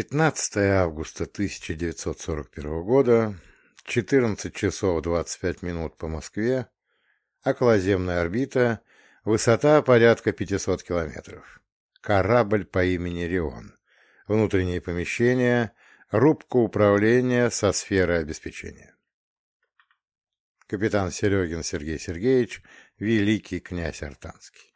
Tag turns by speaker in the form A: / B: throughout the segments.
A: 15 августа 1941 года, 14 часов 25 минут по Москве, околоземная орбита, высота порядка 500 километров. Корабль по имени Рион. Внутренние помещения, рубка управления со сферой обеспечения. Капитан Серегин Сергей Сергеевич, великий князь Артанский.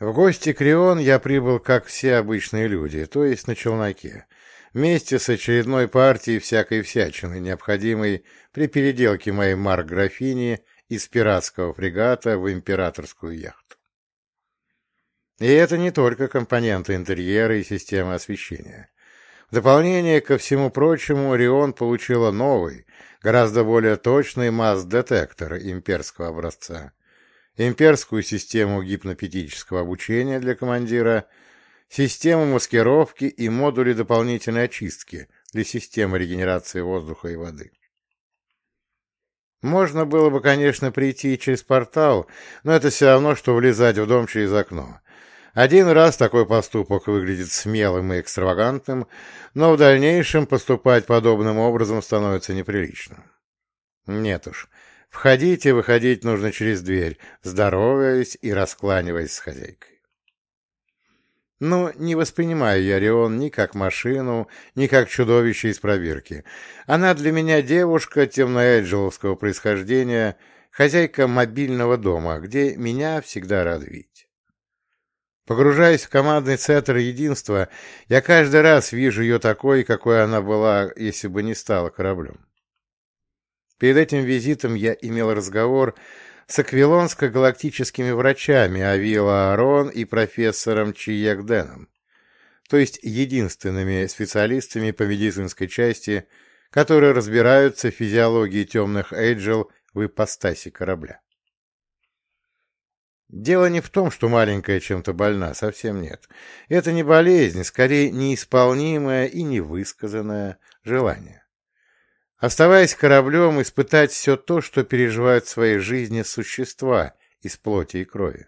A: В гости к Рион я прибыл, как все обычные люди, то есть на челноке, вместе с очередной партией всякой всячины, необходимой при переделке моей марк-графини из пиратского фрегата в императорскую яхту. И это не только компоненты интерьера и системы освещения. В дополнение ко всему прочему, Рион получила новый, гораздо более точный масс-детектор имперского образца, имперскую систему гипнопедического обучения для командира, систему маскировки и модули дополнительной очистки для системы регенерации воздуха и воды. Можно было бы, конечно, прийти через портал, но это все равно, что влезать в дом через окно. Один раз такой поступок выглядит смелым и экстравагантным, но в дальнейшем поступать подобным образом становится неприличным. Нет уж, Входить и выходить нужно через дверь, здороваясь и раскланиваясь с хозяйкой. Но не воспринимаю я Орион ни как машину, ни как чудовище из пробирки. Она для меня девушка темноэджеловского происхождения, хозяйка мобильного дома, где меня всегда рад видеть. Погружаясь в командный центр единства, я каждый раз вижу ее такой, какой она была, если бы не стала кораблем. Перед этим визитом я имел разговор с аквилонско-галактическими врачами Авила Арон и профессором Чиегденом, то есть единственными специалистами по медицинской части, которые разбираются в физиологии темных эйджел в ипостаси корабля. Дело не в том, что маленькая чем-то больна, совсем нет. Это не болезнь, скорее неисполнимое и невысказанное желание оставаясь кораблем, испытать все то, что переживают в своей жизни существа из плоти и крови.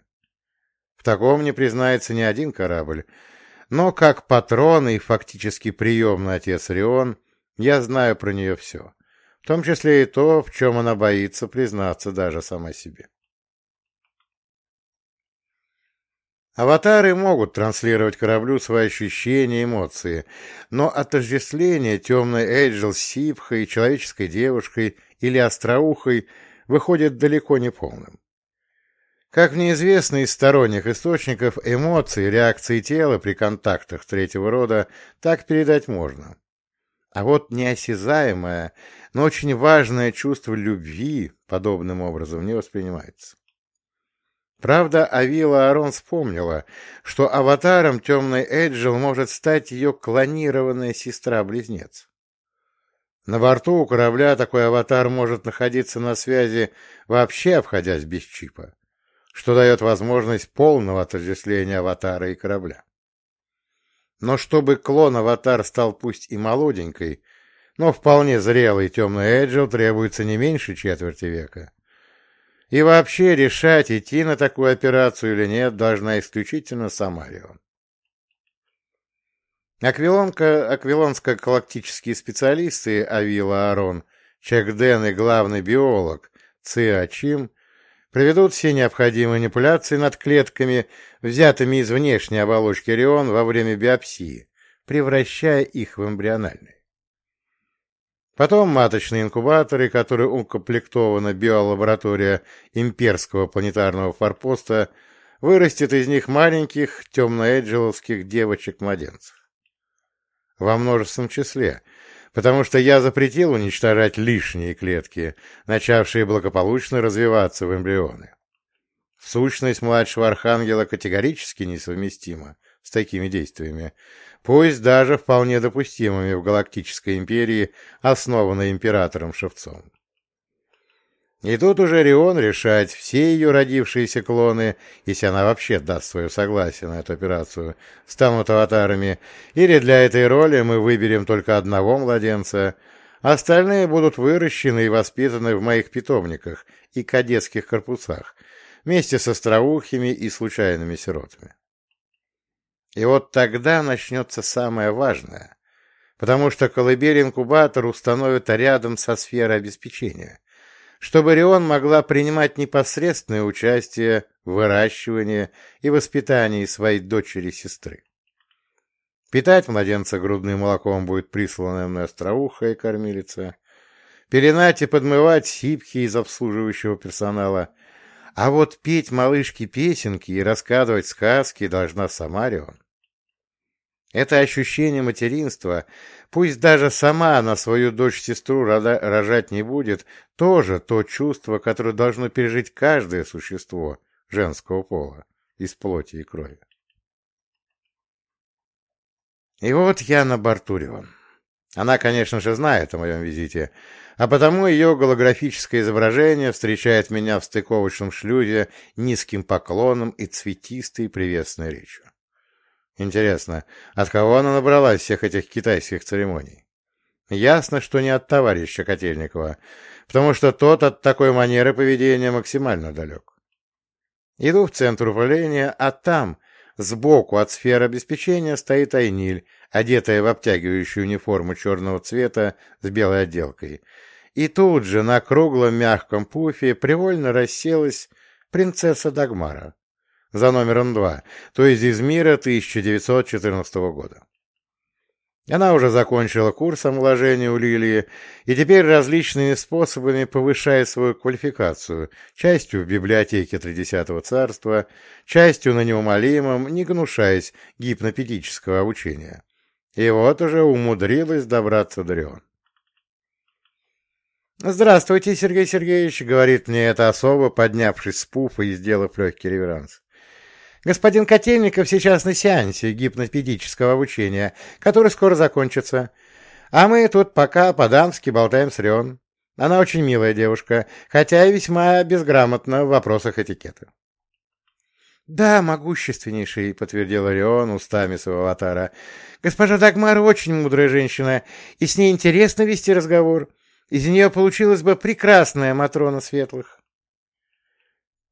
A: В таком не признается ни один корабль, но как патрон и фактически приемный отец Рион, я знаю про нее все, в том числе и то, в чем она боится признаться даже сама себе. Аватары могут транслировать кораблю свои ощущения и эмоции, но отождествление темной Эйджел с Сипхой, человеческой девушкой или остроухой выходит далеко не полным. Как мне известно из сторонних источников, эмоции, реакции тела при контактах третьего рода так передать можно. А вот неосязаемое, но очень важное чувство любви подобным образом не воспринимается. Правда, Авила Арон вспомнила, что аватаром темной Эджил может стать ее клонированная сестра-близнец. На борту у корабля такой аватар может находиться на связи, вообще обходясь без чипа, что дает возможность полного отождествления аватара и корабля. Но чтобы клон-аватар стал пусть и молоденькой, но вполне зрелый темный Эджил требуется не меньше четверти века. И вообще решать, идти на такую операцию или нет, должна исключительно сама Рион. Аквилонско-галактические специалисты Авила Арон, Чекден и главный биолог Циа Чим проведут все необходимые манипуляции над клетками, взятыми из внешней оболочки Рион во время биопсии, превращая их в эмбриональные. Потом маточные инкубаторы, которые укомплектована биолаборатория имперского планетарного форпоста, вырастет из них маленьких темноэджеловских девочек-младенцев. Во множественном числе, потому что я запретил уничтожать лишние клетки, начавшие благополучно развиваться в эмбрионы. Сущность младшего архангела категорически несовместима с такими действиями, пусть даже вполне допустимыми в Галактической империи, основанной императором Шевцом. И тут уже Рион решать, все ее родившиеся клоны, если она вообще даст свое согласие на эту операцию, станут аватарами, или для этой роли мы выберем только одного младенца, остальные будут выращены и воспитаны в моих питомниках и кадетских корпусах, вместе с остроухими и случайными сиротами. И вот тогда начнется самое важное, потому что колыбель-инкубатор установят рядом со сферой обеспечения, чтобы Рион могла принимать непосредственное участие в выращивании и воспитании своей дочери-сестры. Питать младенца грудным молоком будет присланная мной и кормилица, пеленать и подмывать сипки из обслуживающего персонала, а вот петь малышке песенки и рассказывать сказки должна сама Рион. Это ощущение материнства, пусть даже сама на свою дочь-сестру рожать не будет, тоже то чувство, которое должно пережить каждое существо женского пола из плоти и крови. И вот я на борту Рион. Она, конечно же, знает о моем визите, а потому ее голографическое изображение встречает меня в стыковочном шлюзе низким поклоном и цветистой приветственной речью. Интересно, от кого она набралась всех этих китайских церемоний? Ясно, что не от товарища Котельникова, потому что тот от такой манеры поведения максимально далек. Иду в центр управления, а там, сбоку от сферы обеспечения, стоит Айниль, одетая в обтягивающую униформу черного цвета с белой отделкой. И тут же на круглом мягком пуфе привольно расселась принцесса Дагмара за номером два, то есть из мира 1914 года. Она уже закончила курс омоложения у Лилии и теперь различными способами повышает свою квалификацию, частью в библиотеке Тридесятого царства, частью на неумолимом, не гнушаясь гипнопедического обучения. И вот уже умудрилась добраться до Рион. «Здравствуйте, Сергей Сергеевич», — говорит мне эта особа, поднявшись с пуфа и сделав легкий реверанс. «Господин Котельников сейчас на сеансе гипнопедического обучения, который скоро закончится. А мы тут пока по-дамски болтаем с Рион. Она очень милая девушка, хотя и весьма безграмотна в вопросах этикета». «Да, могущественнейший», — подтвердил Орион устами своего аватара. «Госпожа Дагмар очень мудрая женщина, и с ней интересно вести разговор. Из нее получилась бы прекрасная Матрона Светлых».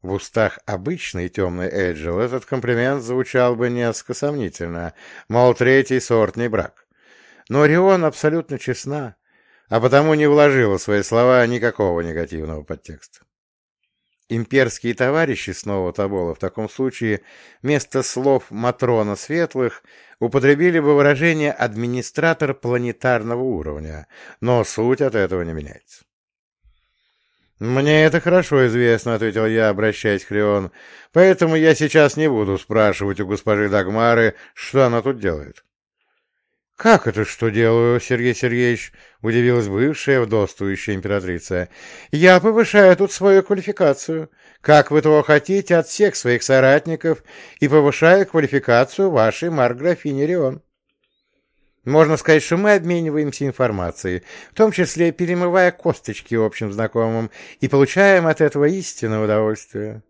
A: В устах обычной темной Эджил этот комплимент звучал бы несколько сомнительно, мол, третий сортный брак. Но Орион абсолютно честна, а потому не вложила в свои слова никакого негативного подтекста. Имперские товарищи снова Тобола в таком случае вместо слов «Матрона Светлых» употребили бы выражение «администратор планетарного уровня», но суть от этого не меняется. «Мне это хорошо известно», — ответил я, обращаясь к Леон, «поэтому я сейчас не буду спрашивать у госпожи Дагмары, что она тут делает». «Как это что делаю, Сергей Сергеевич?» — удивилась бывшая вдовствующая императрица. «Я повышаю тут свою квалификацию, как вы того хотите, от всех своих соратников, и повышаю квалификацию вашей Марграфини Рион. Можно сказать, что мы обмениваемся информацией, в том числе перемывая косточки общим знакомым, и получаем от этого истинное удовольствие».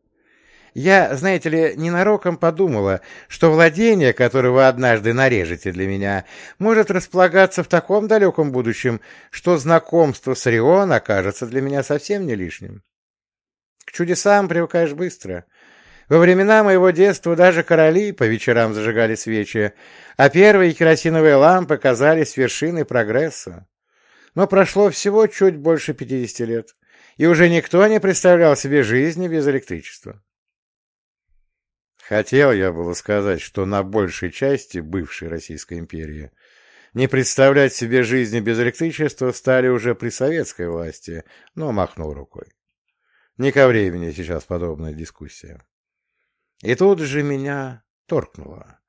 A: Я, знаете ли, ненароком подумала, что владение, которое вы однажды нарежете для меня, может располагаться в таком далеком будущем, что знакомство с Рион окажется для меня совсем не лишним. К чудесам привыкаешь быстро. Во времена моего детства даже короли по вечерам зажигали свечи, а первые керосиновые лампы казались вершиной прогресса. Но прошло всего чуть больше пятидесяти лет, и уже никто не представлял себе жизни без электричества. Хотел я было сказать, что на большей части бывшей Российской империи не представлять себе жизни без электричества стали уже при советской власти, но махнул рукой. Не ко времени сейчас подобная дискуссия. И тут же меня торкнуло.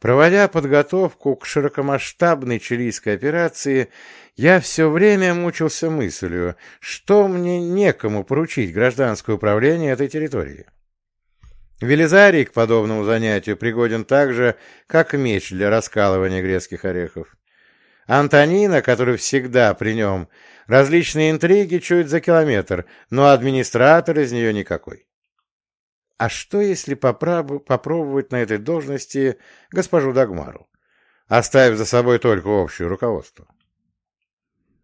A: Проводя подготовку к широкомасштабной чилийской операции, я все время мучился мыслью, что мне некому поручить гражданское управление этой территорией. Велизарий к подобному занятию пригоден так же, как меч для раскалывания грецких орехов. Антонина, который всегда при нем, различные интриги чует за километр, но администратор из нее никакой. А что, если попробовать на этой должности госпожу Дагмару, оставив за собой только общее руководство?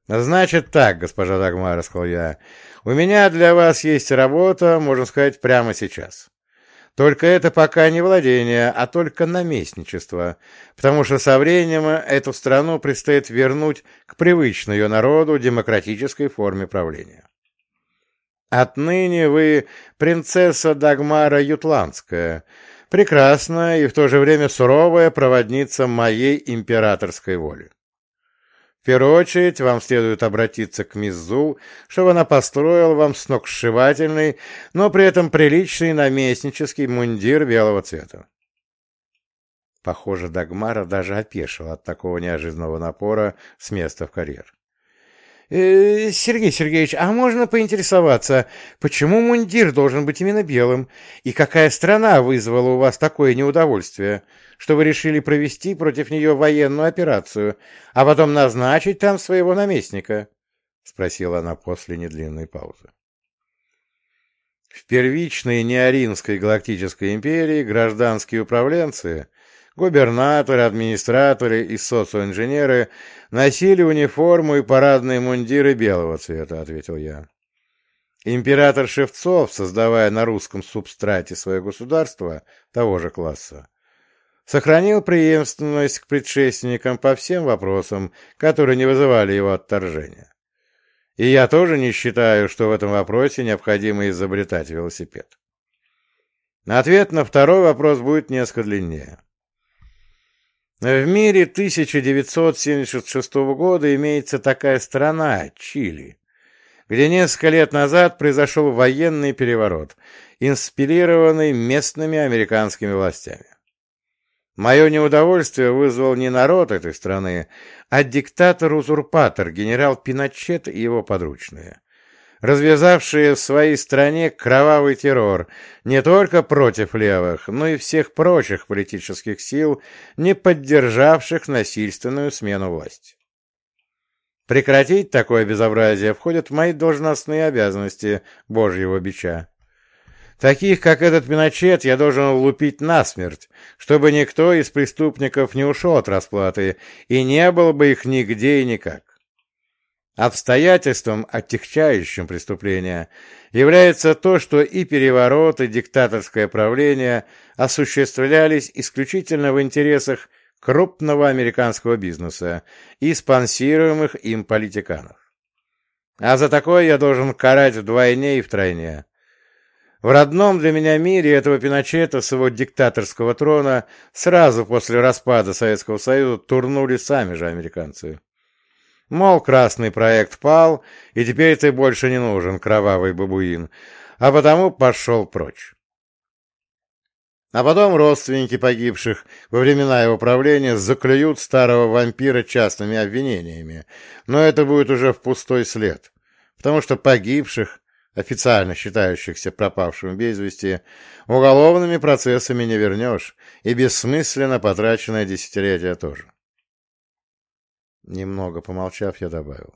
A: «Значит так, госпожа Дагмара», — сказал я, — «у меня для вас есть работа, можно сказать, прямо сейчас. Только это пока не владение, а только наместничество, потому что со временем эту страну предстоит вернуть к привычной ее народу демократической форме правления. Отныне вы принцесса Дагмара Ютландская, прекрасная и в то же время суровая проводница моей императорской воли. В первую очередь вам следует обратиться к Миззу, чтобы она построила вам сногсшибательный, но при этом приличный наместнический мундир белого цвета. Похоже, Дагмара даже опешила от такого неожиданного напора с места в карьер. Э, Сергей Сергеевич, а можно поинтересоваться, почему мундир должен быть именно белым? И какая страна вызвала у вас такое неудовольствие, что вы решили провести против нее военную операцию, а потом назначить там своего наместника? — спросила она после недлинной паузы. В первичной неоринской галактической империи гражданские управленцы Губернаторы, администраторы и социоинженеры носили униформу и парадные мундиры белого цвета, — ответил я. Император Шевцов, создавая на русском субстрате свое государство того же класса, сохранил преемственность к предшественникам по всем вопросам, которые не вызывали его отторжения. И я тоже не считаю, что в этом вопросе необходимо изобретать велосипед. Ответ на второй вопрос будет несколько длиннее. В мире 1976 года имеется такая страна, Чили, где несколько лет назад произошел военный переворот, инспирированный местными американскими властями. Мое неудовольствие вызвал не народ этой страны, а диктатор-узурпатор генерал Пиночет и его подручные развязавшие в своей стране кровавый террор не только против левых, но и всех прочих политических сил, не поддержавших насильственную смену власти. Прекратить такое безобразие входит в мои должностные обязанности Божьего бича. Таких, как этот Пиночет, я должен лупить насмерть, чтобы никто из преступников не ушел от расплаты и не было бы их нигде и никак. Обстоятельством, отягчающим преступление, является то, что и переворот, и диктаторское правление осуществлялись исключительно в интересах крупного американского бизнеса и спонсируемых им политиканов. А за такое я должен карать вдвойне и втройне. В родном для меня мире этого Пиночета с его диктаторского трона сразу после распада Советского Союза турнули сами же американцы. Мол, красный проект пал, и теперь ты больше не нужен, кровавый бабуин, а потому пошел прочь. А потом родственники погибших во времена его правления заклюют старого вампира частными обвинениями, но это будет уже в пустой след, потому что погибших, официально считающихся пропавшим без вести, уголовными процессами не вернешь, и бессмысленно потраченное десятилетие тоже. Немного помолчав, я добавил.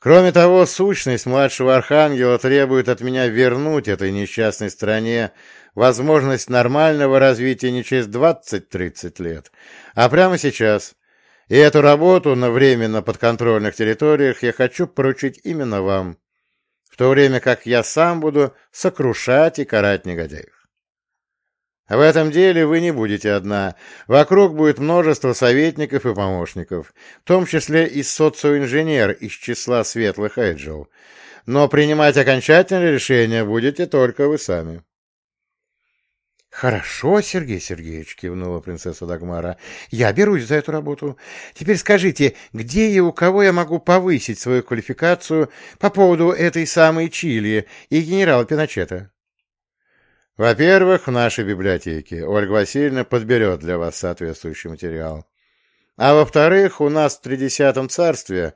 A: Кроме того, сущность младшего архангела требует от меня вернуть этой несчастной стране возможность нормального развития не через 20-30 лет, а прямо сейчас. И эту работу на временно подконтрольных территориях я хочу поручить именно вам, в то время как я сам буду сокрушать и карать негодяев. В этом деле вы не будете одна. Вокруг будет множество советников и помощников, в том числе и социоинженер из числа светлых Эджил. Но принимать окончательное решение будете только вы сами. «Хорошо, Сергей Сергеевич», — кивнула принцесса Дагмара. «Я берусь за эту работу. Теперь скажите, где и у кого я могу повысить свою квалификацию по поводу этой самой Чили и генерала Пиночета?» Во-первых, в нашей библиотеке Ольга Васильевна подберет для вас соответствующий материал. А во-вторых, у нас в Тридесятом царстве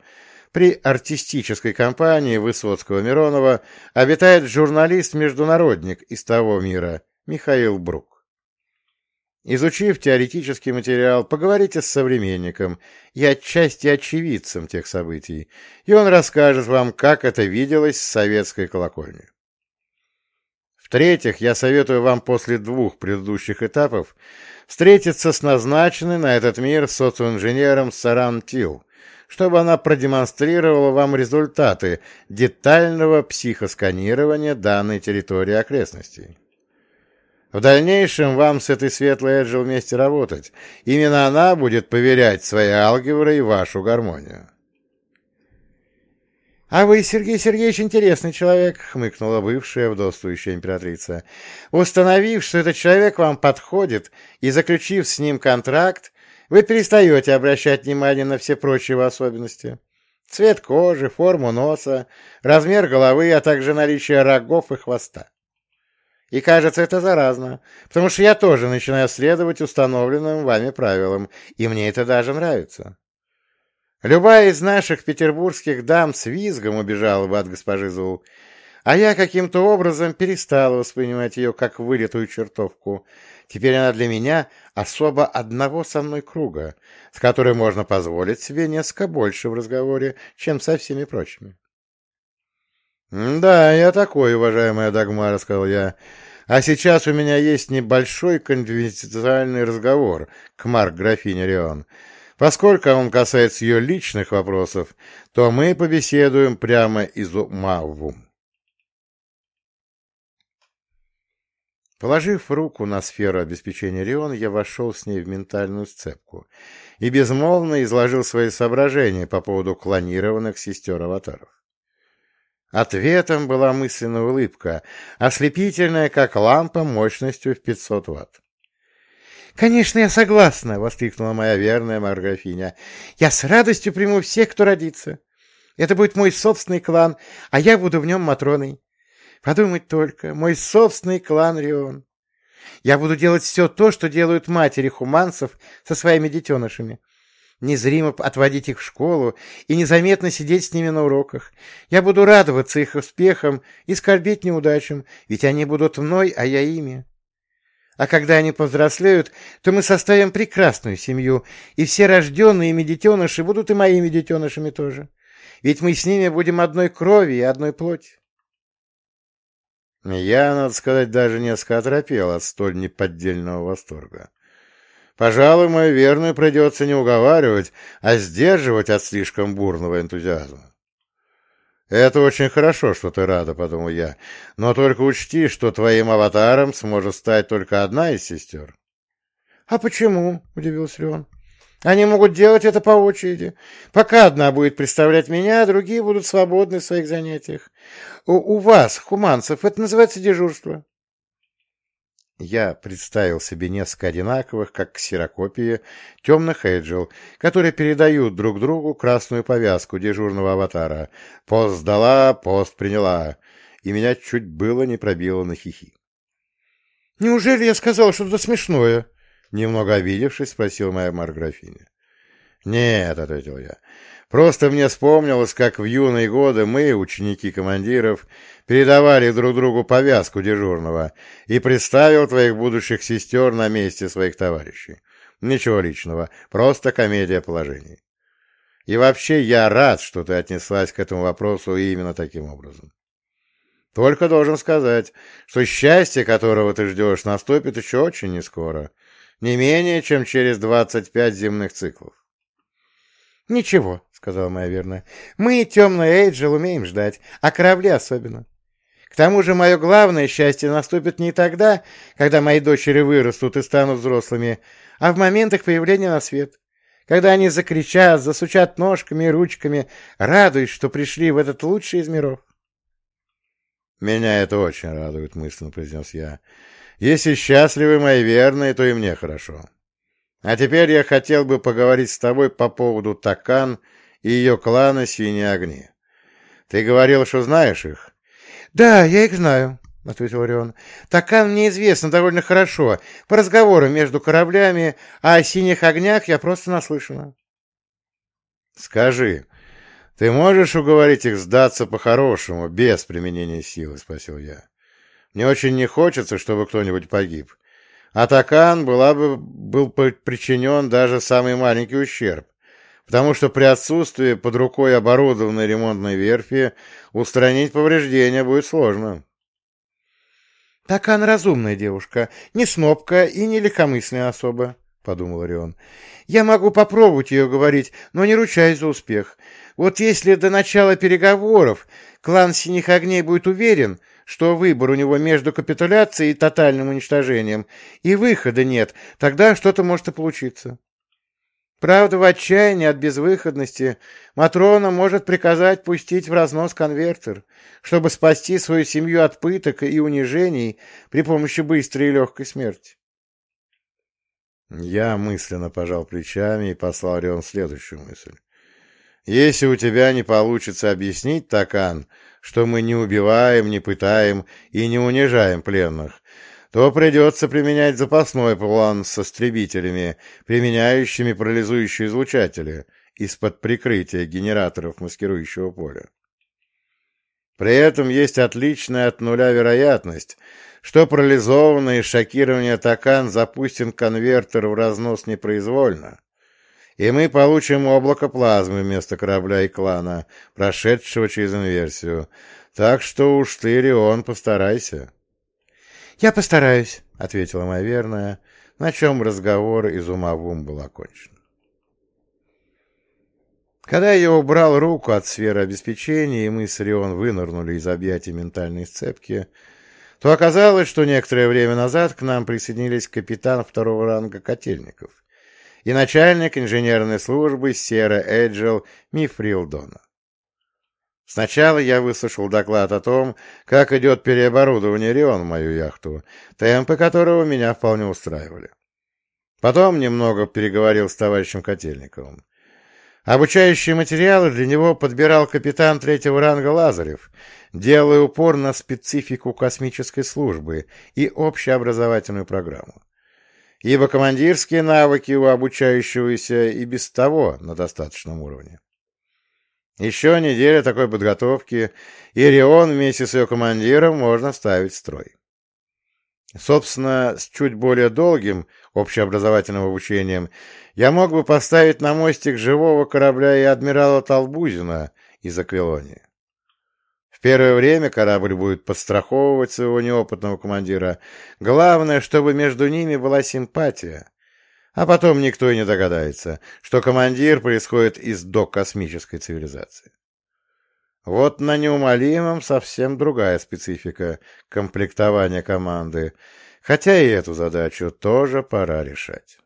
A: при артистической компании Высоцкого-Миронова обитает журналист-международник из того мира Михаил Брук. Изучив теоретический материал, поговорите с современником и отчасти очевидцем тех событий, и он расскажет вам, как это виделось с советской колокольни. В-третьих, я советую вам после двух предыдущих этапов встретиться с назначенной на этот мир социоинженером Саран Тил, чтобы она продемонстрировала вам результаты детального психосканирования данной территории окрестностей. В дальнейшем вам с этой светлой Эджил вместе работать. Именно она будет поверять своей алгеброй вашу гармонию.
B: — А вы, Сергей Сергеевич, интересный человек, — хмыкнула бывшая вдовствующая императрица. — Установив, что этот человек вам подходит, и заключив с ним контракт, вы перестаете обращать внимание на все прочие особенности. Цвет кожи, форму носа, размер головы, а также наличие рогов и хвоста. И кажется, это заразно, потому что я тоже начинаю следовать установленным вами правилам, и мне это даже нравится. Любая из наших петербургских дам с визгом убежала бы от госпожи Зул, а я каким-то образом перестал воспринимать ее как вылитую чертовку. Теперь она для меня особо одного со мной круга, с которой можно позволить себе несколько больше в разговоре, чем со всеми прочими.
A: «Да, я такой, уважаемая Дагмара», — сказал я. «А сейчас у меня есть небольшой конфиденциальный разговор к Марк графине Рион. Поскольку он касается ее личных вопросов, то мы побеседуем прямо из ума в ум». Положив руку на сферу обеспечения Рион, я вошел с ней в ментальную сцепку и безмолвно изложил свои соображения по поводу клонированных сестер-аватаров. Ответом была мысленная улыбка, ослепительная, как лампа мощностью в 500 ватт.
B: «Конечно, я согласна!» — воскликнула моя верная Марграфиня. «Я с радостью приму всех, кто родится. Это будет мой собственный клан, а я буду в нем Матроной. Подумать только, мой собственный клан Рион. Я буду делать все то, что делают матери хуманцев со своими детенышами незримо отводить их в школу и незаметно сидеть с ними на уроках. Я буду радоваться их успехам и скорбеть неудачам, ведь они будут мной, а я ими. А когда они повзрослеют, то мы составим прекрасную семью, и все рожденные ими детеныши будут и моими детенышами тоже. Ведь мы с ними будем одной крови и одной плоти.
A: Я, надо сказать, даже несколько оторопел от столь неподдельного восторга. Пожалуй, мою верную придется не уговаривать, а сдерживать от слишком бурного энтузиазма. «Это очень хорошо, что ты рада», — подумал я, — «но только учти, что твоим аватаром сможет стать только одна из сестер».
B: «А почему?» — удивился Леон. «Они могут делать это по очереди. Пока одна будет представлять меня, а другие будут свободны в своих занятиях. У, у вас, хуманцев, это называется дежурство».
A: Я представил себе несколько одинаковых, как ксерокопии, темных эйджел, которые передают друг другу красную повязку дежурного аватара. Пост сдала, пост приняла, и меня чуть было не пробило на хихи.
B: — Неужели я сказал что-то смешное?
A: — немного обидевшись, спросил моя Марграфиня. — Нет, — ответил я, — просто мне вспомнилось, как в юные годы мы, ученики командиров, передавали друг другу повязку дежурного и представил твоих будущих сестер на месте своих товарищей. Ничего личного, просто комедия положений. И вообще я рад, что ты отнеслась к этому вопросу именно таким образом. Только должен сказать, что счастье, которого ты ждешь, наступит еще очень нескоро, не менее, чем через двадцать пять земных циклов.
B: — Ничего, — сказала моя верная, — мы, темные Эйджел, умеем ждать, а корабли особенно. К тому же мое главное счастье наступит не тогда, когда мои дочери вырастут и станут взрослыми, а в момент их появления на свет, когда они закричат, засучат ножками и ручками, радуясь, что пришли в этот лучший из миров.
A: «Меня это очень радует», — мысленно произнес я. «Если счастливы мои верные, то и мне хорошо. А теперь я хотел бы поговорить с тобой по поводу Такан и ее клана Синие Огни. Ты говорил, что знаешь их?»
B: «Да, я их знаю», — ответил Орион. «Такан мне известно довольно хорошо. По разговорам между кораблями, а о синих огнях я просто наслышана».
A: «Скажи, ты можешь уговорить их сдаться по-хорошему, без применения силы?» — спросил я. «Мне очень не хочется, чтобы кто-нибудь погиб. А Такан была бы, был причинен даже самый маленький ущерб потому что при отсутствии под рукой оборудованной ремонтной верфи устранить повреждения будет сложно.
B: — Так она разумная девушка, не снобка и не легкомысленная особа, — подумал Орион. — Я могу попробовать ее говорить, но не ручаюсь за успех. Вот если до начала переговоров клан Синих Огней будет уверен, что выбор у него между капитуляцией и тотальным уничтожением, и выхода нет, тогда что-то может и получиться. Правда, в отчаянии от безвыходности Матрона может приказать пустить в разнос конвертер, чтобы спасти свою семью от пыток и унижений при помощи быстрой и легкой смерти.
A: Я мысленно пожал плечами и послал Рион следующую мысль. Если у тебя не получится объяснить, Такан, что мы не убиваем, не пытаем и не унижаем пленных, то придется применять запасной план с истребителями, применяющими парализующие излучатели из-под прикрытия генераторов маскирующего поля. При этом есть отличная от нуля вероятность, что парализованный шокирование Такан запустит конвертер в разнос непроизвольно, и мы получим облако плазмы вместо корабля и клана, прошедшего через инверсию. Так что уж ты, Рион, постарайся.
B: — Я постараюсь, — ответила моя верная, на чем разговор из ума в ум был окончен. Когда я убрал руку от сферы обеспечения, и мы с Рион вынырнули из объятий ментальной сцепки, то оказалось, что некоторое время назад к нам присоединились капитан второго ранга котельников и начальник инженерной службы Сера Эджел Мифрил Дона. Сначала я выслушал доклад о том, как идет переоборудование Рион в мою яхту, темпы которого меня вполне устраивали. Потом немного переговорил с товарищем Котельниковым. Обучающие материалы для него подбирал капитан третьего ранга Лазарев, делая упор на специфику космической службы и общеобразовательную программу. Ибо командирские навыки у обучающегося и без того на достаточном уровне. Еще неделя такой подготовки, и Рион вместе с ее командиром можно ставить в строй. Собственно, с чуть более долгим общеобразовательным обучением я мог бы поставить на мостик живого корабля и адмирала Талбузина из Аквилонии. В первое время корабль будет подстраховывать своего неопытного командира. Главное, чтобы между ними была симпатия, а потом никто и не догадается, что командир происходит из докосмической цивилизации. Вот на неумолимом совсем другая специфика комплектования команды, хотя и эту задачу тоже пора решать.